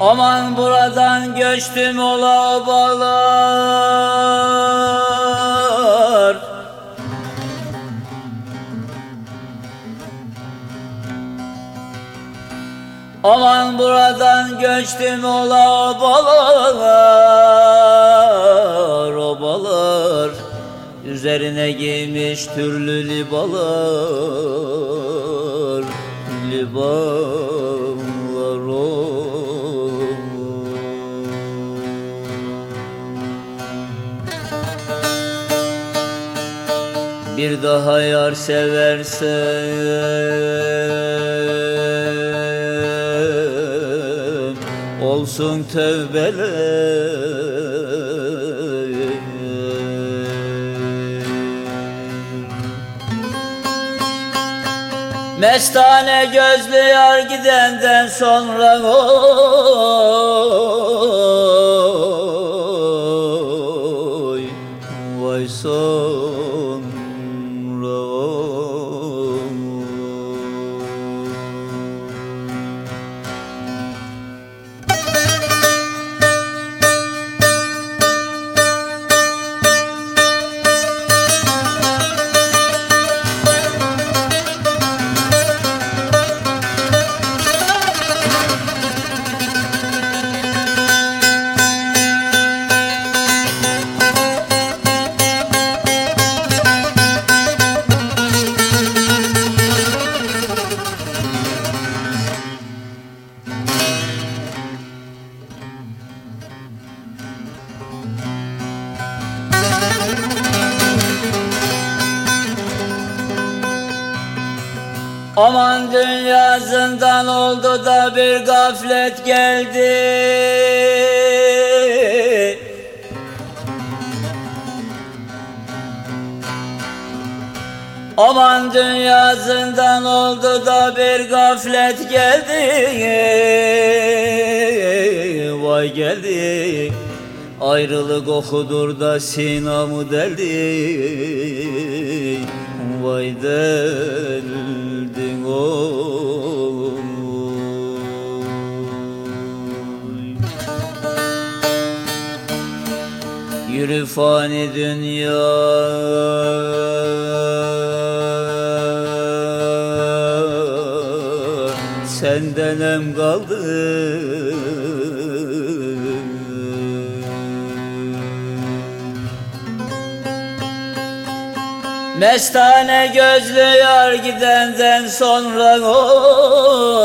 Aman buradan göçtüm ola bağlar. Aman buradan göçtüm ola balar Obalar Üzerine giymiş türlü libalar Libalar Bir daha yar seversem Olsun tövbeler. Mestane gözlü yar gidenden sonra oy Aman dünya zindan oldu da bir gaflet geldi. Aman dünya zindan oldu da bir gaflet geldi. Vay geldi. Ayrılık okudur da sinamı deldi. Vay deldin oy Yürü fani dünya. Senden em kaldı Mestane gözlü yar gidenden sonra oy